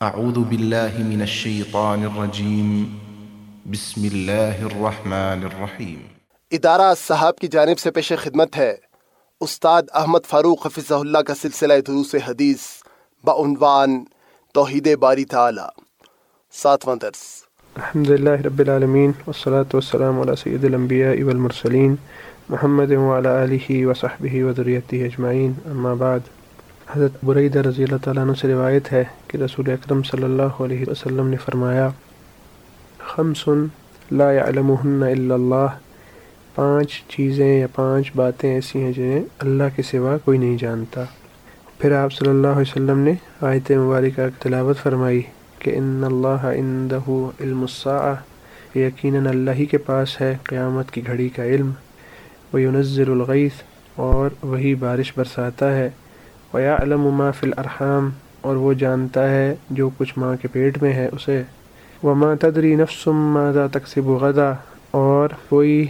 اعوذ باللہ من الشیطان الرجیم بسم اللہ الرحمن الرحیم ادارہ صاحب کی جانب سے پیش خدمت ہے۔ استاد احمد فاروق حفظہ اللہ کا سلسلہ دروس حدیث بعنوان توحید باری تعالی۔ ساتواں درس۔ الحمد لله رب العالمین والصلاة والسلام على سید الانبیاء والمرسلین محمد وعلى آلہ وصحبہ وذریته اجمعین اما بعد۔ حضرت برید رضی اللہ تعالیٰ عنہ سے روایت ہے کہ رسول اکرم صلی اللہ علیہ وسلم نے فرمایا، خمس لا يعلمهن الا اللہ، پانچ چیزیں یا پانچ باتیں ایسی ہیں جنہیں اللہ کے سوا کوئی نہیں جانتا. پھر آپ صلی اللہ علیہ وسلم نے آیت مبارکہ تلاوت فرمائی کہ ان اللہ عندہ علم الساعہ یقیناً اللہ ہی کے پاس ہے قیامت کی گھڑی کا علم وہ ينزل الغیث اور وہی بارش برساتا ہے۔ وَيَعْلَمُ مَا فِي الْأَرْحَامِ اور وہ جانتا ہے جو کچھ ماں کے پیٹ میں ہے اسے۔ وما تدری نفس ماذا تکسب غدا اور کوئی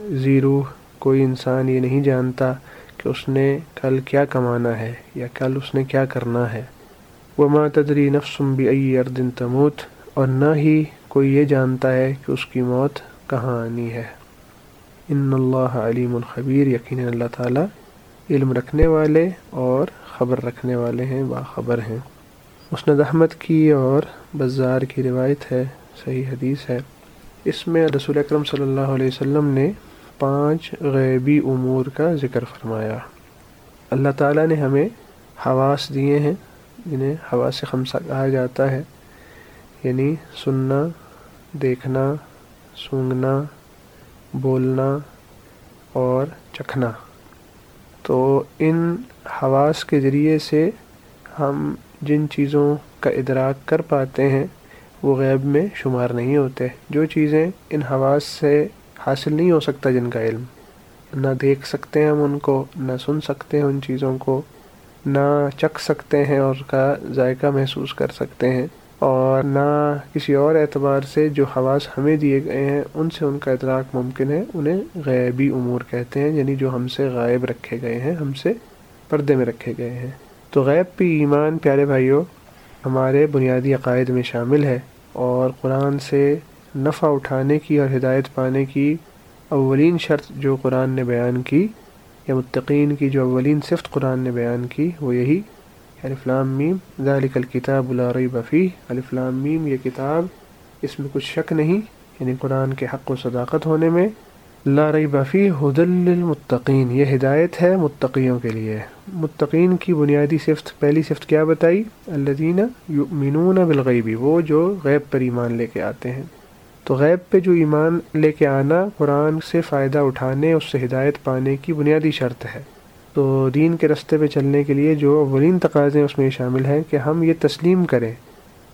زیرو، کوئی انسان یہ نہیں جانتا کہ اس نے کل کیا کمانا ہے یا کل اس نے کیا کرنا ہے۔ وما تدری نفس بأي ارض تموت اور نہ ہی کوئی یہ جانتا ہے کہ اس کی موت کہاں آنی ہے۔ ان اللہ علیم الخبیر یقیناً اللہ تعالیٰ علم رکھنے والے اور خبر رکھنے والے ہیں، باخبر ہیں۔ مسند احمد کی اور بزار کی روایت ہے، صحیح حدیث ہے۔ اس میں رسول اکرم صلی اللہ علیہ وسلم نے پانچ غیبی امور کا ذکر فرمایا۔ اللہ تعالیٰ نے ہمیں حواس دیے ہیں، جنہیں حواس سے خمسہ کہا جاتا ہے۔ یعنی سننا، دیکھنا، سونگنا، بولنا اور چکھنا۔ تو ان حواس کے ذریعے سے ہم جن چیزوں کا ادراک کر پاتے ہیں، وہ غیب میں شمار نہیں ہوتے۔ جو چیزیں ان حواس سے حاصل نہیں ہو سکتا جن کا علم۔ نہ دیکھ سکتے ہیں ہم ان کو، نہ سن سکتے ہیں ان چیزوں کو، نہ چکھ سکتے ہیں اور کا ذائقہ محسوس کر سکتے ہیں۔ اور نہ کسی اور اعتبار سے جو حواس ہمیں دیے گئے ہیں، ان سے ان کا ادراک ممکن ہے، انہیں غیبی امور کہتے ہیں یعنی جو ہم سے غائب رکھے گئے ہیں، ہم سے پردے میں رکھے گئے ہیں۔ تو غیب پہ ایمان، پیارے بھائیوں ہمارے بنیادی عقائد میں شامل ہے اور قرآن سے نفع اٹھانے کی اور ہدایت پانے کی اولین شرط جو قرآن نے بیان کی، یا متقین کی جو اولین صفت قرآن نے بیان کی، وہ یہی الفلام میم، ذالک الکتاب لا ریب فیہ۔ الفلام میم، یہ کتاب اس میں کچھ شک نہیں یعنی قرآن کے حق و صداقت ہونے میں۔ لا ریب فیہ، ہدل للمتقین۔ یہ ہدایت ہے متقیوں کے لیے۔ متقین کی بنیادی صفت، پہلی صفت کیا بتائی؟ الذین یؤمنون بالغیبی وہ جو غیب پر ایمان لے کے آتے ہیں۔ تو غیب پہ جو ایمان لے کے آنا، قرآن سے فائدہ اٹھانے، اس سے ہدایت پانے کی بنیادی شرط ہے۔ تو دین کے رستے پہ چلنے کے لیے جو اولین تقاضے اس میں شامل ہیں کہ ہم یہ تسلیم کریں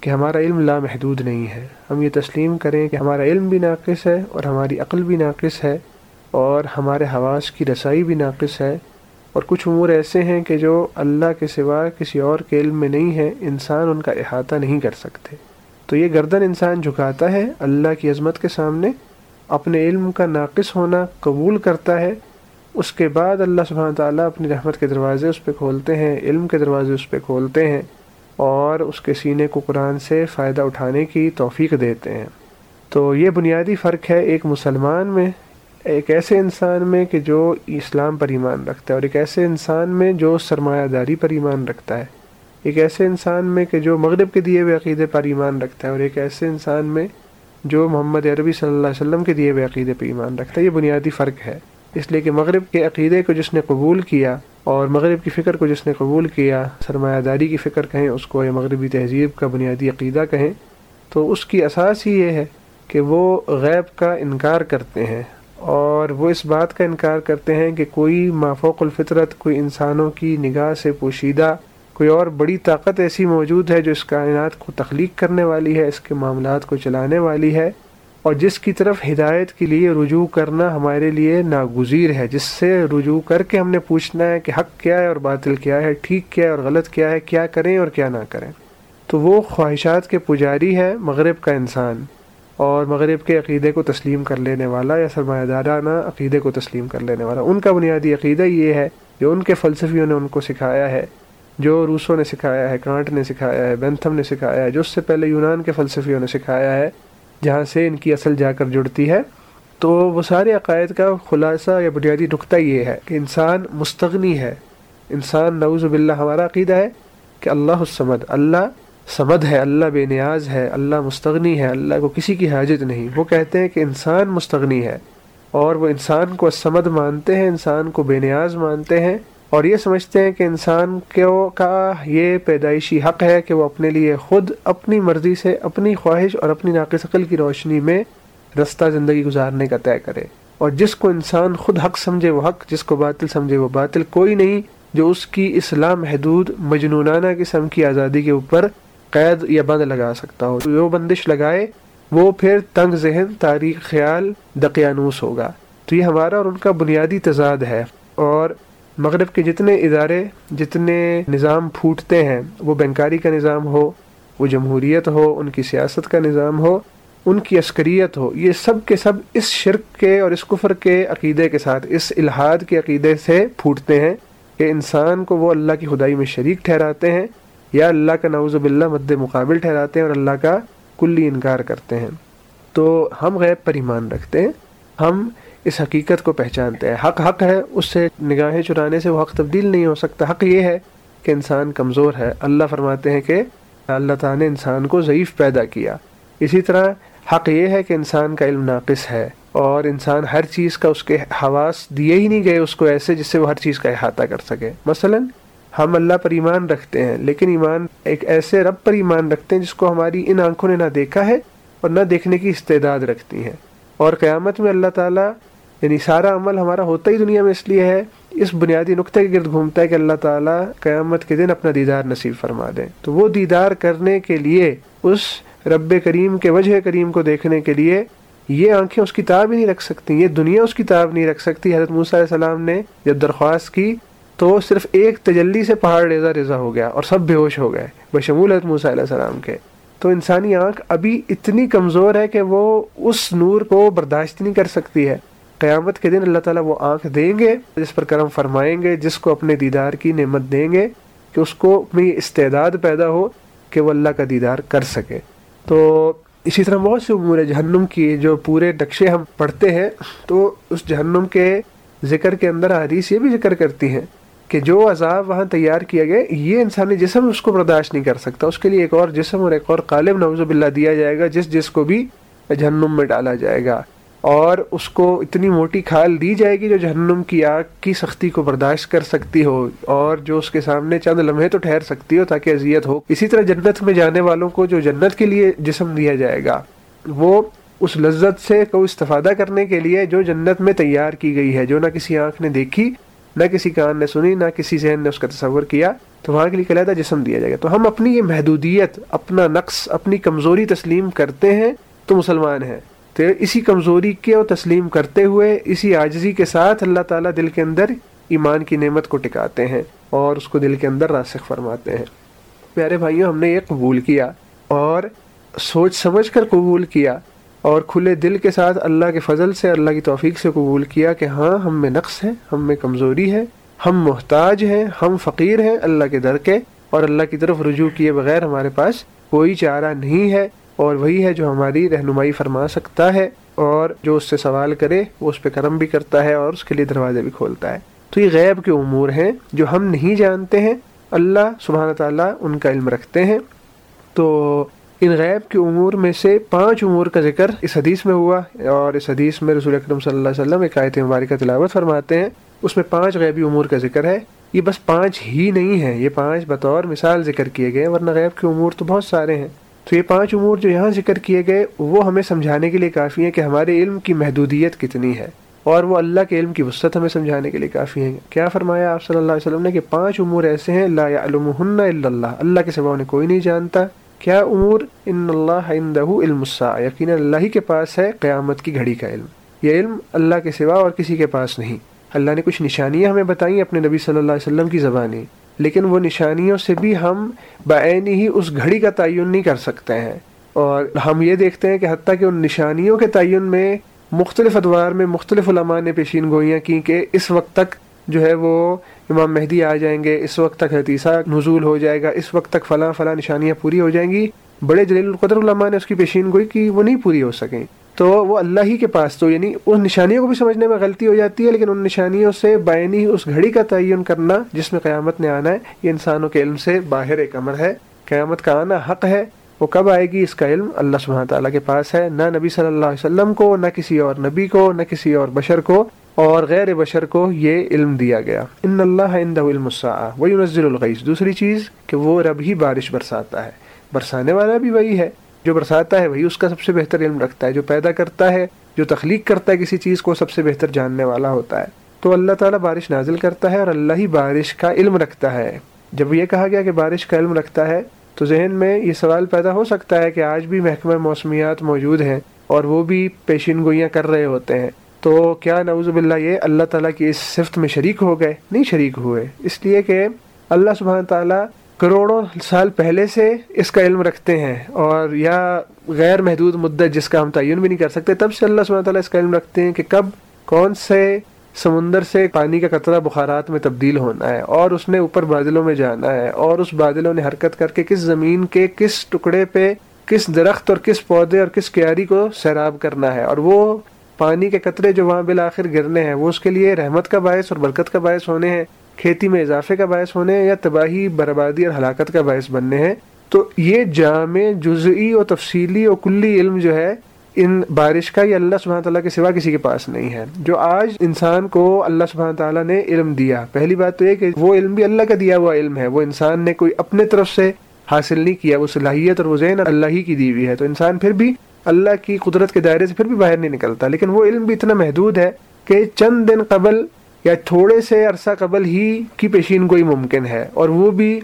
کہ ہمارا علم لامحدود نہیں ہے۔ ہم یہ تسلیم کریں کہ ہمارا علم بھی ناقص ہے اور ہماری عقل بھی ناقص ہے اور ہمارے حواس کی رسائی بھی ناقص ہے۔ اور کچھ امور ایسے ہیں کہ جو اللہ کے سوا کسی اور کے علم میں نہیں ہے انسان ان کا احاطہ نہیں کر سکتے۔ تو یہ گردن انسان جھکاتا ہے، اللہ کی عظمت کے سامنے اپنے علم کا ناقص ہونا قبول کرتا ہے۔ اس کے بعد اللہ سبحانہ تعالیٰ اپنی رحمت کے دروازے اس پہ کھولتے ہیں، علم کے دروازے اس پہ کھولتے ہیں، اور اس کے سینے کو قرآن سے فائدہ اٹھانے کی توفیق دیتے ہیں۔ تو یہ بنیادی فرق ہے ایک مسلمان میں، ایک ایسے انسان میں کہ جو اسلام پر ایمان رکھتا ہے، اور ایک ایسے انسان میں جو سرمایہ داری پر ایمان رکھتا ہے۔ ایک ایسے انسان میں کہ جو مغرب کے دیے ہوئے عقیدے پر ایمان رکھتا ہے، اور ایک ایسے انسان میں جو محمد عربی صلی اللہ علیہ وسلم کے دیے ہوئے عقیدے پہ ایمان رکھتا ہے۔ یہ بنیادی فرق ہے۔ اس لیے کہ مغرب کے عقیدے کو جس نے قبول کیا اور مغرب کی فکر کو جس نے قبول کیا، سرمایہ داری کی فکر کہیں، اس کو یا مغربی تہذیب کا بنیادی عقیدہ کہیں، تو اس کی اساس ہی یہ ہے کہ وہ غیب کا انکار کرتے ہیں اور وہ اس بات کا انکار کرتے ہیں کہ کوئی مافوق الفطرت، کوئی انسانوں کی نگاہ سے پوشیدہ، کوئی اور بڑی طاقت ایسی موجود ہے جو اس کائنات کو تخلیق کرنے والی ہے، اس کے معاملات کو چلانے والی ہے۔ اور جس کی طرف ہدایت کے لیے رجوع کرنا ہمارے لیے ناگزیر ہے، جس سے رجوع کر کے ہم نے پوچھنا ہے کہ حق کیا ہے اور باطل کیا ہے، ٹھیک کیا ہے اور غلط کیا ہے، کیا کریں اور کیا نہ کریں۔ تو وہ خواہشات کے پجاری ہے مغرب کا انسان، اور مغرب کے عقیدے کو تسلیم کر لینے والا یا سرمایہ دارانہ عقیدے کو تسلیم کر لینے والا۔ ان کا بنیادی عقیدہ یہ ہے جو ان کے فلسفیوں نے ان کو سکھایا ہے، جو روسوں نے سکھایا ہے، کانٹ نے سکھایا ہے، بینتھم نے سکھایا ہے، جو اس سے پہلے یونان کے فلسفیوں نے سکھایا ہے۔ جہاں سے ان کی اصل جا کر جڑتی ہے، تو وہ سارے عقائد کا خلاصہ یا بنیادی نقطہ یہ ہے کہ انسان مستغنی ہے۔ انسان نعوذ باللہ ہمارا عقیدہ ہے کہ اللہ السمد اللہ سمد ہے، اللہ بے نیاز ہے، اللہ مستغنی ہے، اللہ کو کسی کی حاجت نہیں۔ وہ کہتے ہیں کہ انسان مستغنی ہے اور وہ انسان کو سمد مانتے ہیں، انسان کو بے نیاز مانتے ہیں۔ اور یہ سمجھتے ہیں کہ انسان کو کا یہ پیدائشی حق ہے کہ وہ اپنے لیے خود اپنی مرضی سے اپنی خواہش اور اپنی ناقص عقل کی روشنی میں رستہ زندگی گزارنے کا طے کرے۔ اور جس کو انسان خود حق سمجھے وہ حق، جس کو باطل سمجھے وہ باطل، کوئی نہیں جو اس کی اسلام حدود مجنونانہ قسم کی آزادی کے اوپر قید یا بند لگا سکتا ہو۔ جو بندش لگائے، وہ پھر تنگ ذہن، تاریخ، خیال، دقیانوس ہوگا۔ تو یہ ہمارا اور ان کا بنیادی تضاد ہے۔ اور مغرب کے جتنے ادارے، جتنے نظام پھوٹتے ہیں، وہ بینکاری کا نظام ہو، وہ جمہوریت ہو، ان کی سیاست کا نظام ہو، ان کی عسکریت ہو، یہ سب کے سب اس شرک کے اور اس کفر کے عقیدے کے ساتھ، اس الحاد کے عقیدے سے پھوٹتے ہیں کہ انسان کو وہ اللہ کی خدائی میں شریک ٹھہراتے ہیں یا اللہ کا نعوذ باللہ مد مقابل ٹھہراتے ہیں اور اللہ کا کلی انکار کرتے ہیں۔ تو ہم غیب پر ایمان رکھتے ہیں، ہم اس حقیقت کو پہچانتے ہیں۔ حق حق ہے، اس سے نگاہیں چرانے سے وہ حق تبدیل نہیں ہو سکتا۔ حق یہ ہے کہ انسان کمزور ہے۔ اللہ فرماتے ہیں کہ اللہ تعالیٰ نے انسان کو ضعیف پیدا کیا۔ اسی طرح حق یہ ہے کہ انسان کا علم ناقص ہے اور انسان ہر چیز کا اس کے حواس دیے ہی نہیں گئے اس کو ایسے جس سے وہ ہر چیز کا احاطہ کر سکے۔ مثلا ہم اللہ پر ایمان رکھتے ہیں، لیکن ایمان ایک ایسے رب پر ایمان رکھتے ہیں جس کو ہماری ان آنکھوں نے نہ دیکھا ہے اور نہ دیکھنے کی استعداد رکھتی ہیں۔ اور قیامت میں اللہ تعالیٰ یعنی سارا عمل ہمارا ہوتا ہی دنیا میں اس لیے ہے، اس بنیادی نقطے کے گرد گھومتا ہے کہ اللہ تعالیٰ قیامت کے دن اپنا دیدار نصیب فرما دیں تو وہ دیدار کرنے کے لیے، اس رب کریم کے وجہ کریم کو دیکھنے کے لیے یہ آنکھیں اس کتاب ہی نہیں رکھ سکتی، یہ دنیا اس کتاب نہیں رکھ سکتی۔ حضرت موسیٰ علیہ السلام نے جب درخواست کی تو صرف ایک تجلی سے پہاڑ ریزا ریزا ہو گیا اور سب بے ہوش ہو گئے، بشمول حضرت موسیٰ علیہ السلام کے۔ تو انسانی آنکھ ابھی اتنی کمزور ہے کہ وہ اس نور کو برداشت نہیں کر سکتی ہے۔ قیامت کے دن اللہ تعالیٰ وہ آنکھ دیں گے، جس پر کرم فرمائیں گے، جس کو اپنے دیدار کی نعمت دیں گے کہ اس کو اپنی استعداد پیدا ہو کہ وہ اللہ کا دیدار کر سکے۔ تو اسی طرح بہت سے امور جہنم کی، جو پورے نقشے ہم پڑھتے ہیں، تو اس جہنم کے ذکر کے اندر حدیث یہ بھی ذکر کرتی ہیں کہ جو عذاب وہاں تیار کیا گیا، یہ انسانی جسم اس کو برداشت نہیں کر سکتا۔ اس کے لیے ایک اور جسم اور ایک اور قالب نوز باللہ دیا جائے گا، جس جس کو بھی جہنم میں ڈالا جائے گا۔ اور اس کو اتنی موٹی کھال دی جائے گی جو جہنم کی آگ کی سختی کو برداشت کر سکتی ہو اور جو اس کے سامنے چند لمحے تو ٹھہر سکتی ہو تاکہ اذیت ہو۔ اسی طرح جنت میں جانے والوں کو جو جنت کے لیے جسم دیا جائے گا، وہ اس لذت سے کو استفادہ کرنے کے لیے جو جنت میں تیار کی گئی ہے، جو نہ کسی آنکھ نے دیکھی، نہ کسی کان نے سنی، نہ کسی ذہن نے اس کا تصور کیا، تو وہاں کے لیے علیحدہ جسم دیا جائے گا۔ تو ہم اپنی یہ محدودیت، اپنا نقص، اپنی کمزوری تسلیم کرتے ہیں تو مسلمان ہیں۔ تو اسی کمزوری کے اور تسلیم کرتے ہوئے اسی عاجزی کے ساتھ اللہ تعالیٰ دل کے اندر ایمان کی نعمت کو ٹکاتے ہیں اور اس کو دل کے اندر راسخ فرماتے ہیں۔ پیارے بھائیوں، ہم نے یہ قبول کیا اور سوچ سمجھ کر قبول کیا اور کھلے دل کے ساتھ اللہ کے فضل سے، اللہ کی توفیق سے قبول کیا کہ ہاں ہم میں نقص ہے، ہم میں کمزوری ہے، ہم محتاج ہیں، ہم فقیر ہیں، اللہ کے در کے اور اللہ کی طرف رجوع کیے بغیر ہمارے پاس کوئی چارہ نہیں ہے۔ اور وہی ہے جو ہماری رہنمائی فرما سکتا ہے اور جو اس سے سوال کرے، وہ اس پہ کرم بھی کرتا ہے اور اس کے لیے دروازے بھی کھولتا ہے۔ تو یہ غیب کے امور ہیں جو ہم نہیں جانتے ہیں۔ اللہ سبحانہ تعالیٰ ان کا علم رکھتے ہیں۔ تو ان غیب کے امور میں سے پانچ امور کا ذکر اس حدیث میں ہوا اور اس حدیث میں رسول اکرم صلی اللہ علیہ وسلم ایک آیت مبارکہ تلاوت فرماتے ہیں۔ اس میں پانچ غیبی امور کا ذکر ہے۔ یہ بس پانچ ہی نہیں ہے یہ پانچ بطور مثال ذکر کیے گئے ورنہ غیب کے امور تو بہت سارے ہیں۔ تو یہ پانچ امور جو یہاں ذکر کیے گئے، وہ ہمیں سمجھانے کے لیے کافی ہیں کہ ہمارے علم کی محدودیت کتنی ہے اور وہ اللہ کے علم کی وسط ہمیں سمجھانے کے لیے کافی ہیں۔ کیا فرمایا آپ صلی اللہ علیہ وسلم نے کہ پانچ امور ایسے ہیں، لا علم اللہ اللہ کے سوا انہیں کوئی نہیں جانتا۔ کیا امور ان اللہ عندہ علم یقینا اللہ ہی کے پاس ہے قیامت کی گھڑی کا علم۔ یہ علم اللہ کے سوا اور کسی کے پاس نہیں۔ اللہ نے کچھ نشانیاں ہمیں بتائیں اپنے نبی صلی اللہ علیہ وسلم کی زبانی لیکن وہ نشانیوں سے بھی ہم بعین ہی اس گھڑی کا تعین نہیں کر سکتے ہیں۔ اور ہم یہ دیکھتے ہیں کہ حتیٰ کہ ان نشانیوں کے تعین میں مختلف ادوار میں مختلف علماء نے پیشین گوئیاں کی کہ اس وقت تک جو ہے وہ امام مہدی آ جائیں گے، اس وقت تک حتیثہ نزول ہو جائے گا، اس وقت تک فلاں فلاں نشانیاں پوری ہو جائیں گی۔ بڑے جلیل القدر علماء نے اس کی پیشین گوئی کہ وہ نہیں پوری ہو سکیں۔ تو وہ اللہ ہی کے پاس تو یعنی ان نشانیوں کو بھی سمجھنے میں غلطی ہو جاتی ہے، لیکن ان نشانیوں سے بائنی اس گھڑی کا تعین کرنا جس میں قیامت نے آنا ہے، یہ انسانوں کے علم سے باہر ایک امر ہے۔ قیامت کا آنا حق ہے، وہ کب آئے گی اس کا علم اللہ سبحانہ تعالیٰ کے پاس ہے۔ نہ نبی صلی اللہ علیہ وسلم کو، نہ کسی اور نبی کو، نہ کسی اور بشر کو اور غیر بشر کو یہ علم دیا گیا۔ ان اللہ علم وہی نزل الغیث دوسری چیز کہ وہ رب ہی بارش برساتا ہے۔ برسانے والا بھی وہی ہے۔ جو برساتا ہے وہی اس کا سب سے بہتر علم رکھتا ہے، جو پیدا کرتا ہے، جو تخلیق کرتا ہے کسی چیز کو، سب سے بہتر جاننے والا ہوتا ہے۔ تو اللہ تعالیٰ بارش نازل کرتا ہے اور اللہ ہی بارش کا علم رکھتا ہے۔ جب یہ کہا گیا کہ بارش کا علم رکھتا ہے، تو ذہن میں یہ سوال پیدا ہو سکتا ہے کہ آج بھی محکمہ موسمیات موجود ہیں اور وہ بھی پیشین گوئیاں کر رہے ہوتے ہیں۔ تو کیا نعوذ باللہ یہ اللہ تعالیٰ کی اس صفت میں شریک ہو گئے؟ نہیں شریک ہوئے۔ اس لیے کہ اللہ سبحانہ تعالیٰ کروڑوں سال پہلے سے اس کا علم رکھتے ہیں اور یا غیر محدود مدت جس کا ہم تعین بھی نہیں کر سکتے، تب سے اللہ سبحانہ تعالیٰ اس کا علم رکھتے ہیں کہ کب کون سے سمندر سے پانی کا قطرہ بخارات میں تبدیل ہونا ہے اور اس نے اوپر بادلوں میں جانا ہے اور اس بادلوں نے حرکت کر کے کس زمین کے کس ٹکڑے پہ کس درخت اور کس پودے اور کس کیاری کو سیراب کرنا ہے اور وہ پانی کے قطرے جو وہاں بالآخر گرنے ہیں، وہ اس کے لیے رحمت کا باعث اور برکت کا باعث ہونے ہیں۔ کھیتی میں اضافے کا باعث ہونے یا تباہی، بربادی اور ہلاکت کا باعث بننے ہیں، تو یہ جامع، جزئی اور تفصیلی اور کلی علم جو ہے، ان بارش کا یہ اللہ سبحانہ تعالیٰ کے سوا کسی کے پاس نہیں ہے۔ جو آج انسان کو اللہ سبحانہ تعالیٰ نے علم دیا، پہلی بات تو یہ کہ وہ علم بھی اللہ کا دیا ہوا علم ہے۔ وہ انسان نے کوئی اپنے طرف سے حاصل نہیں کیا، وہ صلاحیت اور وہ ذہن اللہ ہی کی دی ہوئی ہے۔ تو انسان پھر بھی اللہ کی قدرت کے دائرے سے پھر بھی باہر نہیں نکلتا، لیکن وہ علم بھی اتنا محدود ہے کہ چند دن قبل یا تھوڑے سے عرصہ قبل ہی کی پیشین کوئی ممکن ہے اور وہ بھی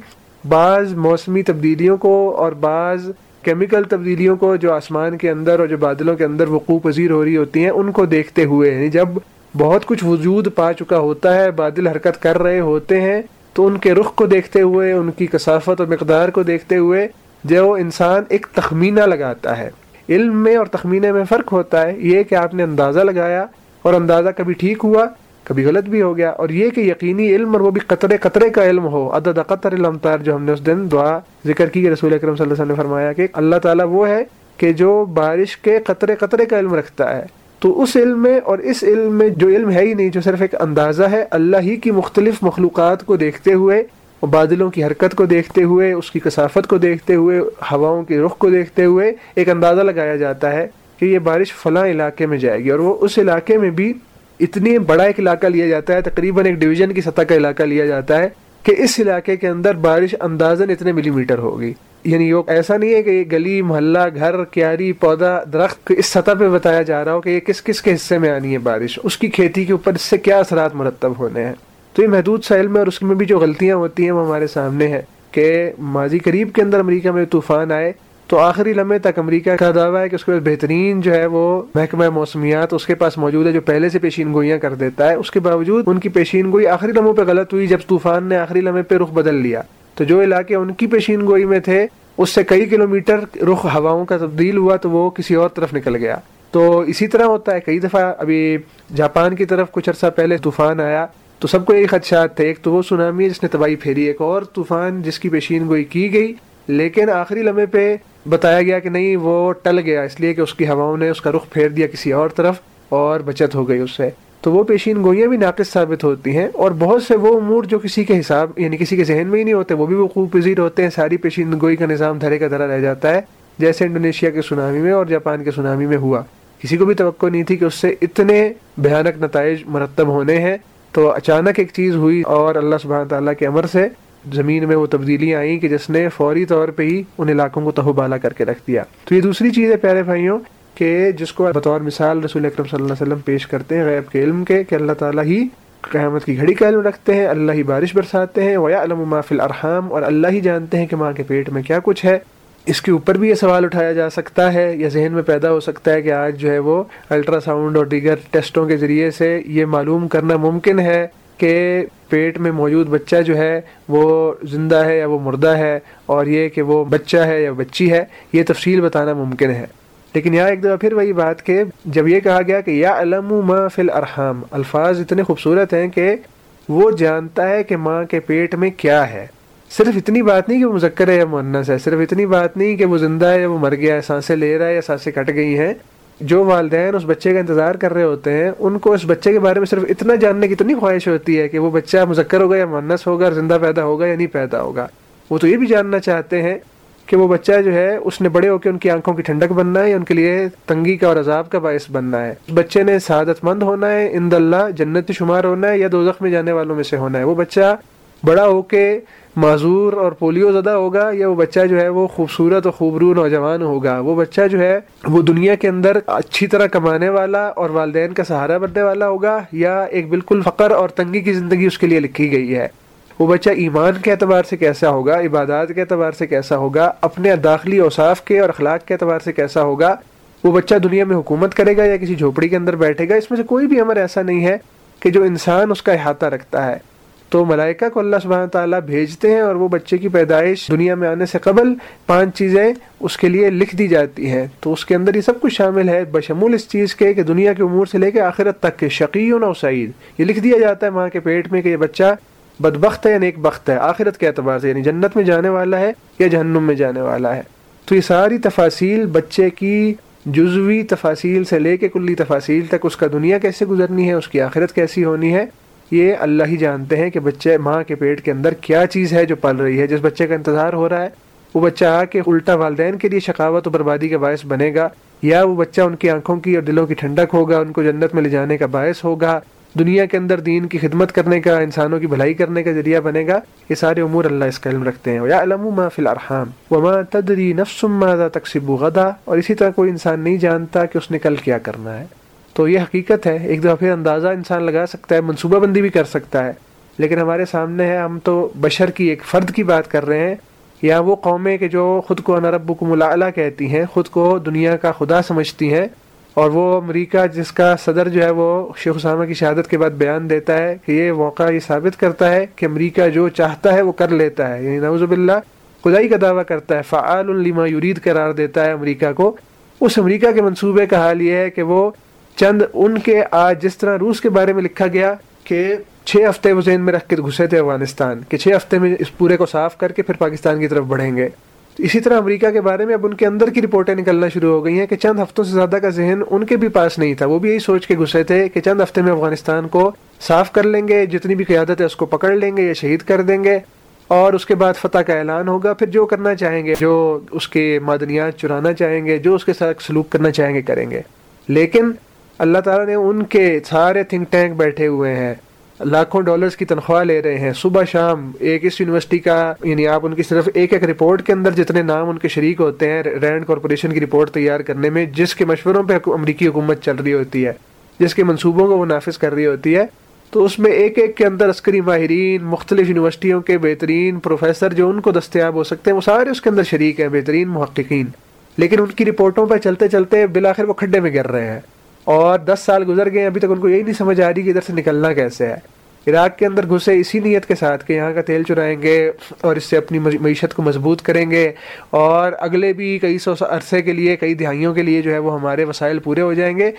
بعض موسمی تبدیلیوں کو اور بعض کیمیکل تبدیلیوں کو جو آسمان کے اندر اور جو بادلوں کے اندر وقوع پذیر ہو رہی ہوتی ہیں، ان کو دیکھتے ہوئے یعنی جب بہت کچھ وجود پا چکا ہوتا ہے، بادل حرکت کر رہے ہوتے ہیں، تو ان کے رخ کو دیکھتے ہوئے، ان کی کثافت اور مقدار کو دیکھتے ہوئے جو انسان ایک تخمینہ لگاتا ہے۔ علم میں اور تخمینے میں فرق ہوتا ہے۔ یہ کہ آپ نے اندازہ لگایا اور اندازہ کبھی ٹھیک ہوا کبھی غلط بھی ہو گیا اور یہ کہ یقینی علم اور وہ بھی قطرے قطرے کا علم ہو، عدد قطر الامتار جو ہم نے اس دن دعا ذکر کی رسول اکرم صلی اللہ علیہ وسلم نے فرمایا کہ اللہ تعالیٰ وہ ہے کہ جو بارش کے قطرے قطرے کا علم رکھتا ہے۔ تو اس علم میں اور اس علم میں جو علم ہے ہی نہیں، جو صرف ایک اندازہ ہے، اللہ ہی کی مختلف مخلوقات کو دیکھتے ہوئے بادلوں کی حرکت کو دیکھتے ہوئے، اس کی کثافت کو دیکھتے ہوئے، ہواؤں کے رخ کو دیکھتے ہوئے ایک اندازہ لگایا جاتا ہے کہ یہ بارش فلاں علاقے میں جائے گی اور وہ اس علاقے میں بھی اتنی بڑا ایک علاقہ لیا جاتا ہے، تقریباً ایک ڈویژن کی سطح کا علاقہ لیا جاتا ہے کہ اس علاقے کے اندر بارش اندازن اتنے ملی میٹر ہوگی۔ یعنی یہ ایسا نہیں ہے کہ یہ گلی، محلہ، گھر، کیاری، پودا، درخت اس سطح پہ بتایا جا رہا ہو کہ یہ کس کس کے حصے میں آنی ہے بارش، اس کی کھیتی کے اوپر اس سے کیا اثرات مرتب ہونے ہیں۔ تو یہ محدود سا علم ہے اور اس میں بھی جو غلطیاں ہوتی ہیں وہ ہمارے سامنے ہیں کہ ماضی قریب کے اندر امریکہ میں طوفان آئے تو آخری لمحے تک امریکہ کا دعویٰ ہے کہ اس کے پاس بہترین جو ہے وہ محکمہ موسمیات اس کے پاس موجود ہے جو پہلے سے پیشین گوئیاں کر دیتا ہے۔ اس کے باوجود ان کی پیشین گوئی آخری لمحوں پہ غلط ہوئی جب طوفان نے آخری لمحے پہ رخ بدل لیا۔ تو جو علاقے ان کی پیشین گوئی میں تھے، اس سے کئی کلومیٹر رخ ہواؤں کا تبدیل ہوا تو وہ کسی اور طرف نکل گیا۔ تو اسی طرح ہوتا ہے، کئی دفعہ ابھی جاپان کی طرف کچھ عرصہ پہلے طوفان آیا تو سب کو یہی خدشات تھے۔ ایک تو وہ سونامی جس نے تباہی پھیری، ایک اور طوفان جس کی پیشین گوئی کی گئی، لیکن آخری لمحے پہ بتایا گیا کہ نہیں، وہ ٹل گیا، اس لیے کہ اس کی ہواؤں نے اس کا رخ پھیر دیا کسی اور طرف اور بچت ہو گئی اس سے۔ تو وہ پیشین گوئیاں بھی ناقص ثابت ہوتی ہیں اور بہت سے وہ امور جو کسی کے حساب یعنی کسی کے ذہن میں ہی نہیں ہوتے، وہ بھی وقوع پذیر ہوتے ہیں۔ ساری پیشین گوئی کا نظام دھرے کا دھرا رہ جاتا ہے، جیسے انڈونیشیا کے سونامی میں اور جاپان کے سونامی میں ہوا۔ کسی کو بھی توقع نہیں تھی کہ اس سے اتنے بھیانک نتائج مرتب ہونے ہیں۔ تو اچانک ایک چیز ہوئی اور اللہ سبحانہ تعالیٰ کے امر سے زمین میں وہ تبدیلیاں آئیں کہ جس نے فوری طور پہ ہی ان علاقوں کو تہو بالا کر کے رکھ دیا۔ تو یہ دوسری چیز ہے پیارے بھائیوں، کہ جس کو بطور مثال رسول اکرم صلی اللہ علیہ وسلم پیش کرتے ہیں غیب کے علم کے، کہ اللہ تعالیٰ ہی قیامت کی گھڑی کا علم رکھتے ہیں، اللہ ہی بارش برساتے ہیں ویا علم مافل ارحام اور اللہ ہی جانتے ہیں کہ ماں کے پیٹ میں کیا کچھ ہے۔ اس کے اوپر بھی یہ سوال اٹھایا جا سکتا ہے یا ذہن میں پیدا ہو سکتا ہے کہ آج جو ہے وہ الٹرا ساؤنڈ اور دیگر ٹیسٹوں کے ذریعے سے یہ معلوم کرنا ممکن ہے۔ کہ پیٹ میں موجود بچہ جو ہے وہ زندہ ہے یا وہ مردہ ہے اور یہ کہ وہ بچہ ہے یا بچی ہے، یہ تفصیل بتانا ممکن ہے۔ لیکن یہاں ایک دفعہ پھر وہی بات کہ جب یہ کہا گیا کہ یا علم ما فی الارحام، الفاظ اتنے خوبصورت ہیں کہ وہ جانتا ہے کہ ماں کے پیٹ میں کیا ہے۔ صرف اتنی بات نہیں کہ وہ مذکر ہے یا مونس ہے، صرف اتنی بات نہیں کہ وہ زندہ ہے یا وہ مر گیا ہے، سانسیں لے رہا ہے یا سانسیں کٹ گئی ہیں۔ جو والدین اس بچے کا انتظار کر رہے ہوتے ہیں، ان کو اس بچے کے بارے میں صرف اتنا جاننے کی تو نہیں خواہش ہوتی ہے کہ وہ بچہ مذکر ہوگا یا مونس ہوگا، زندہ پیدا ہوگا یا نہیں پیدا ہوگا۔ وہ تو یہ بھی جاننا چاہتے ہیں کہ وہ بچہ جو ہے، اس نے بڑے ہو کے ان کی آنکھوں کی ٹھنڈک بننا ہے یا ان کے لیے تنگی کا اور عذاب کا باعث بننا ہے۔ بچے نے سعادت مند ہونا ہے اند اللہ جنت شمار ہونا ہے یا دو میں جانے والوں میں سے ہونا ہے۔ وہ بچہ بڑا ہو کے معذور اور پولیو زدہ ہوگا یا وہ بچہ جو ہے وہ خوبصورت اور خوبرو نوجوان ہوگا؟ وہ بچہ جو ہے وہ دنیا کے اندر اچھی طرح کمانے والا اور والدین کا سہارا بننے والا ہوگا یا ایک بالکل فقر اور تنگی کی زندگی اس کے لیے لکھی گئی ہے؟ وہ بچہ ایمان کے اعتبار سے کیسا ہوگا؟ عبادات کے اعتبار سے کیسا ہوگا؟ اپنے داخلی اوصاف کے اور اخلاق کے اعتبار سے کیسا ہوگا؟ وہ بچہ دنیا میں حکومت کرے گا یا کسی جھوپڑی کے اندر بیٹھے گا؟ اس میں سے کوئی بھی عمر ایسا نہیں ہے کہ جو انسان اس کا احاطہ رکھتا ہے۔ تو ملائکہ کو اللہ سبحانہ تعالیٰ بھیجتے ہیں اور وہ بچے کی پیدائش دنیا میں آنے سے قبل پانچ چیزیں اس کے لیے لکھ دی جاتی ہیں۔ تو اس کے اندر یہ سب کچھ شامل ہے۔ بشمول اس چیز کے کہ دنیا کے امور سے لے کے آخرت تک کے شقی و سعید یہ لکھ دیا جاتا ہے ماں کے پیٹ میں کہ یہ بچہ بدبخت ہے یا نیک بخت ہے۔ آخرت کے اعتبار سے یعنی جنت میں جانے والا ہے یا جہنم میں جانے والا ہے۔ تو یہ ساری تفاصیل بچے کی جزوی تفاصیل سے لے کے کلی تفاصیل تک اس کا دنیا کیسے گزرنی ہے، اس کی آخرت کیسی ہونی ہے یہ اللہ ہی جانتے ہیں کہ بچے ماں کے پیٹ کے اندر کیا چیز ہے جو پل رہی ہے۔ جس بچے کا انتظار ہو رہا ہے، وہ بچہ آ کے الٹا والدین کے لیے شقاوت و بربادی کا باعث بنے گا، یا وہ بچہ ان کی آنکھوں کی اور دلوں کی ٹھنڈک ہوگا، ان کو جنت میں لے جانے کا باعث ہوگا۔ دنیا کے اندر دین کی خدمت کرنے کا، انسانوں کی بھلائی کرنے کا ذریعہ بنے گا۔ یہ سارے امور اللہ اس کا علم رکھتے ہیں۔ یا علم ما فی الارحام وما تدری نفس ماذا تکسب غدا۔ اور اسی طرح کوئی انسان نہیں جانتا کہ اس نے کل کیا کرنا ہے۔ تو یہ حقیقت ہے، ایک دفعہ پھر اندازہ انسان لگا سکتا ہے، منصوبہ بندی بھی کر سکتا ہے۔ لیکن ہمارے سامنے ہے، ہم تو بشر کی ایک فرد کی بات کر رہے ہیں۔ یا وہ قومیں کہ جو خود کو انرب کو کہتی ہیں، خود کو دنیا کا خدا سمجھتی ہیں۔ اور وہ امریکہ جس کا صدر جو ہے، وہ شیخ اسامہ کی شہادت کے بعد بیان دیتا ہے کہ یہ موقع یہ ثابت کرتا ہے کہ امریکہ جو چاہتا ہے، وہ کر لیتا ہے۔ یعنی نوز باللہ، خدائی کا دعویٰ کرتا ہے، فعال الما یرید قرار دیتا ہے امریکہ کو۔ اس امریکہ کے منصوبے کا حال یہ ہے کہ وہ چند ان کے آج جس طرح روس کے بارے میں لکھا گیا کہ چھ ہفتے وہ ذہن میں رکھ کے گھسے تھے افغانستان، کہ چھ ہفتے میں اس پورے کو صاف کر کے پھر پاکستان کی طرف بڑھیں گے۔ اسی طرح امریکہ کے بارے میں اب ان کے اندر کی رپورٹیں نکلنا شروع ہو گئی ہیں کہ چند ہفتوں سے زیادہ کا ذہن ان کے بھی پاس نہیں تھا۔ وہ بھی یہی سوچ کے گھسے تھے کہ چند ہفتے میں افغانستان کو صاف کر لیں گے، جتنی بھی قیادت ہے اس کو پکڑ لیں گے یا شہید کر دیں گے، اور اس کے بعد فتح کا اعلان ہوگا۔ پھر جو کرنا چاہیں گے، جو اس کے معدنیات چرانا چاہیں گے، جو اس کے ساتھ سلوک کرنا چاہیں گے، کریں گے۔ لیکن اللہ تعالیٰ نے ان کے سارے تھنک ٹینک بیٹھے ہوئے ہیں۔ لاکھوں ڈالرز کی تنخواہ لے رہے ہیں۔ صبح شام ایک اس یونیورسٹی کا یعنی آپ ان کی صرف ایک ایک رپورٹ کے اندر جتنے نام ان کے شریک ہوتے ہیں رینڈ کارپوریشن کی رپورٹ تیار کرنے میں جس کے مشوروں پہ امریکی حکومت چل رہی ہوتی ہے، جس کے منصوبوں کو وہ نافذ کر رہی ہوتی ہے۔ تو اس میں ایک ایک کے اندر عسکری ماہرین، مختلف یونیورسٹیوں کے بہترین پروفیسر جو ان کو دستیاب ہو سکتے ہیں، وہ سارے اس کے اندر شریک ہیں، بہترین محققین۔ لیکن ان کی رپورٹوں پہ چلتے چلتے بالآخر وہ کھڈے میں گر رہے ہیں۔ اور دس سال گزر گئے ابھی تک ان کو یہی نہیں سمجھ آ رہی کہ ادھر سے نکلنا کیسے ہے۔ عراق کے اندر گھسے اسی نیت کے ساتھ کہ یہاں کا تیل چرائیں گے اور اس سے اپنی معیشت کو مضبوط کریں گے۔ اور اگلے بھی کئی سو عرصے کے لیے، کئی دہائیوں کے لیے جو ہے وہ ہمارے وسائل پورے ہو جائیں گے۔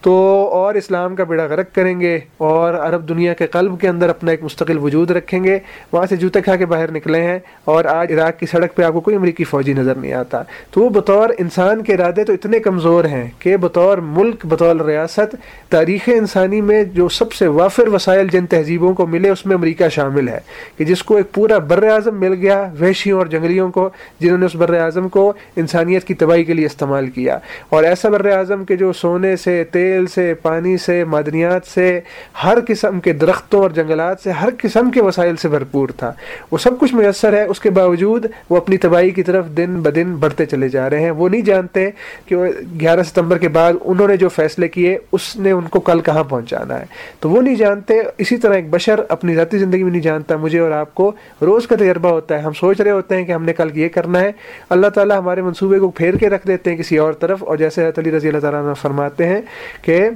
تو اور اسلام کا بیڑا غرق کریں گے اور عرب دنیا کے قلب کے اندر اپنا ایک مستقل وجود رکھیں گے۔ وہاں سے جوتے کھا کے باہر نکلے ہیں اور آج عراق کی سڑک پہ آپ کو کوئی امریکی فوجی نظر نہیں آتا۔ تو وہ بطور انسان کے ارادے تو اتنے کمزور ہیں کہ بطور ملک، بطور ریاست، تاریخ انسانی میں جو سب سے وافر وسائل جن تہذیبوں کو ملے، اس میں امریکہ شامل ہے۔ کہ جس کو ایک پورا بر اعظم مل گیا وحشیوں اور جنگلیوں کو، جنہوں نے اس بر اعظم کو انسانیت کی تباہی کے لیے استعمال کیا۔ اور ایسا بر اعظم کے جو سونے سے تیل تیل سے، پانی سے، معدنیات سے، ہر قسم کے درختوں اور جنگلات سے، ہر قسم کے وسائل سے بھرپور تھا۔ وہ سب کچھ میسر ہے۔ اس کے باوجود وہ اپنی تباہی کی طرف دن بدن بڑھتے چلے جا رہے ہیں۔ وہ نہیں جانتے کہ گیارہ ستمبر کے بعد انہوں نے جو فیصلے کیے، اس نے ان کو کل کہاں پہنچانا ہے۔ تو وہ نہیں جانتے، اسی طرح ایک بشر اپنی ذاتی زندگی میں نہیں جانتا۔ مجھے اور آپ کو روز کا تجربہ ہوتا ہے۔ ہم سوچ رہے ہوتے ہیں کہ ہم نے کل یہ کرنا ہے۔ اللہ تعالیٰ ہمارے منصوبے کو پھیر کے رکھ دیتے ہیں کسی اور طرف۔ اور جیسے علی رضی اللہ تعالیٰ فرماتے ہیں کہ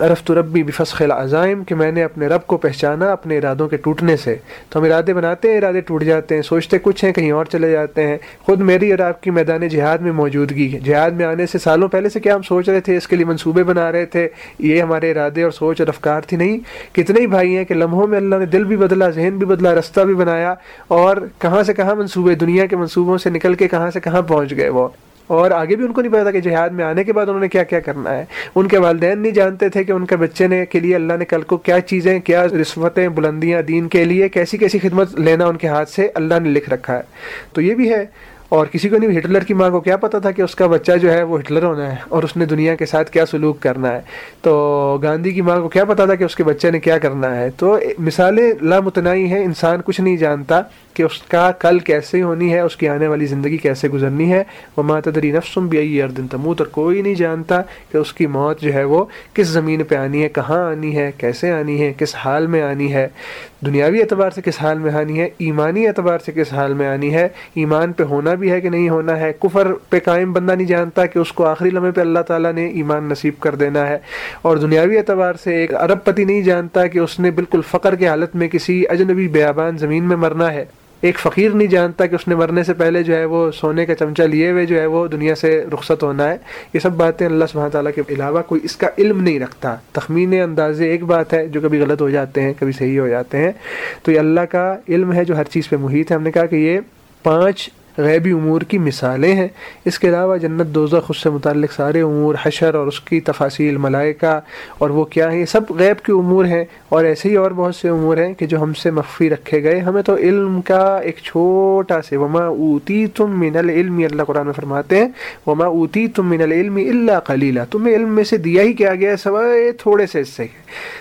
عرف ربی بفسخ العزائم کہ میں نے اپنے رب کو پہچانا اپنے ارادوں کے ٹوٹنے سے۔ تو ہم ارادے بناتے ہیں، ارادے ٹوٹ جاتے ہیں، سوچتے کچھ ہیں، کہیں اور چلے جاتے ہیں۔ خود میری اور آپ کی میدان جہاد میں موجودگی جہاد میں آنے سے سالوں پہلے سے کیا ہم سوچ رہے تھے، اس کے لیے منصوبے بنا رہے تھے، یہ ہمارے ارادے اور سوچ اور افکار تھی؟ نہیں، کتنے ہی بھائی ہیں کہ لمحوں میں اللہ نے دل بھی بدلا، ذہن بھی بدلا، رستہ بھی بنایا اور کہاں سے کہاں منصوبے، دنیا کے منصوبوں سے نکل کے کہاں سے کہاں پہنچ گئے وہ؟ اور آگے بھی ان کو نہیں پتا کہ جہاد میں آنے کے بعد انہوں نے کیا کیا کرنا ہے۔ ان کے والدین نہیں جانتے تھے کہ ان کے بچے نے کے لیے اللہ نے کل کو کیا چیزیں، کیا رسوتیں بلندیاں دین کے لیے، کیسی کیسی خدمت لینا ان کے ہاتھ سے اللہ نے لکھ رکھا ہے۔ تو یہ بھی ہے۔ اور کسی کو نہیں، ہٹلر کی ماں کو کیا پتا تھا کہ اس کا بچہ جو ہے وہ ہٹلر ہونا ہے اور اس نے دنیا کے ساتھ کیا سلوک کرنا ہے۔ تو گاندھی کی ماں کو کیا پتا تھا کہ اس کے بچے نے کیا کرنا ہے۔ تو مثالیں لامتنائی ہیں، انسان کچھ نہیں جانتا۔ کہ اس کا کل کیسے ہونی ہے، اس کی آنے والی زندگی کیسے گزرنی ہے۔ وہ ماتدری نفسم بھی آئی اردن تموت اور کوئی نہیں جانتا کہ اس کی موت جو ہے وہ کس زمین پہ آنی ہے، کہاں آنی ہے، کیسے آنی ہے، کس حال میں آنی ہے۔ دنیاوی اعتبار سے کس حال میں آنی ہے، ایمانی اعتبار سے کس حال میں آنی ہے۔ ایمان پہ ہونا بھی ہے کہ نہیں ہونا ہے، کفر پہ قائم بندہ نہیں جانتا کہ اس کو آخری لمحے پہ اللہ تعالیٰ نے ایمان نصیب کر دینا ہے۔ اور دنیاوی اعتبار سے ایک ارب پتی نہیں جانتا کہ اس نے بالکل فقر کے حالت میں کسی اجنبی بیابان زمین میں مرنا ہے۔ ایک فقیر نہیں جانتا کہ اس نے مرنے سے پہلے جو ہے وہ سونے کا چمچہ لیے ہوئے جو ہے وہ دنیا سے رخصت ہونا ہے۔ یہ سب باتیں اللہ سبحانہ تعالیٰ کے علاوہ کوئی اس کا علم نہیں رکھتا۔ تخمین اندازے ایک بات ہے جو کبھی غلط ہو جاتے ہیں، کبھی صحیح ہو جاتے ہیں۔ تو یہ اللہ کا علم ہے جو ہر چیز پہ محیط ہے۔ ہم نے کہا کہ یہ پانچ غیبی امور کی مثالیں ہیں۔ اس کے علاوہ جنت دوزخ، اس سے متعلق سارے امور، حشر اور اس کی تفاصیل، ملائکہ اور وہ کیا ہیں، یہ سب غیب کے امور ہیں۔ اور ایسے ہی اور بہت سے امور ہیں کہ جو ہم سے مخفی رکھے گئے۔ ہمیں تو علم کا ایک چھوٹا سے وما اوتی تم من العلم اللہ قرآن میں فرماتے ہیں، وما اوتی تم من العلم اللہ کلیلہ تمہیں علم میں سے دیا ہی کیا گیا سوائے تھوڑے سے اس سے۔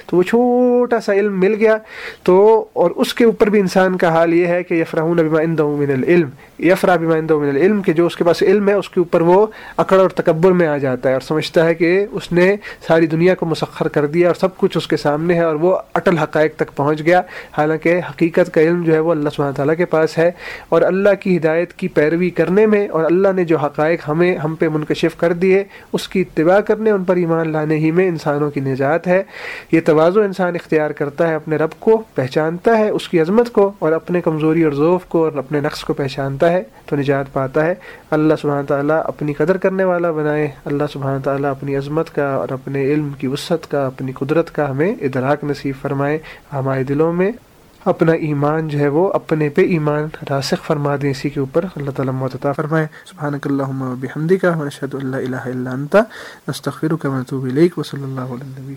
تو وہ چھوٹا سا علم مل گیا۔ تو اور اس کے اوپر بھی انسان کا حال یہ ہے کہ یفرحون بما عندهم من العلم۔ یفرا بما من العلم کہ جو اس کے پاس علم ہے، اس کے اوپر وہ اکڑ اور تکبر میں آ جاتا ہے اور سمجھتا ہے کہ اس نے ساری دنیا کو مسخر کر دیا اور سب کچھ اس کے سامنے ہے اور وہ اٹل حقائق تک پہنچ گیا۔ حالانکہ حقیقت کا علم جو ہے وہ اللہ سبحانہ تعالیٰ کے پاس ہے اور اللہ کی ہدایت کی پیروی کرنے میں اور اللہ نے جو حقائق ہمیں، ہم پہ منکشف کر دیے، اس کی اتباع کرنے، ان پر ایمان لانے ہی میں انسانوں کی نجات ہے۔ یہ توازو انسان اختیار کرتا ہے، اپنے رب کو پہچانتا ہے، اس کی عظمت کو اور اپنے کمزوری اور ذوف کو اور اپنے نقص کو پہچانتا ہے۔ تو نجات پاتا ہے۔ اللہ سبحانہ تعالیٰ اپنی قدر کرنے والا بنائے۔ اللہ سبحانہ تعالیٰ اپنی عظمت کا اور اپنے علم کی وسعت کا، اپنی قدرت کا ہمیں ادراک نصیب فرمائے۔ ہمارے دلوں میں اپنا ایمان جو ہے وہ اپنے پہ ایمان راسخ فرما دیں اسی کے اوپر اللہ تعالیٰ معتطا فرمائے۔ سبحانک اللہم و بحمدک و نشہد اللہ الہ الا انت، نستغفرک و نتوب الیک و صلی اللہ علیہ وسلم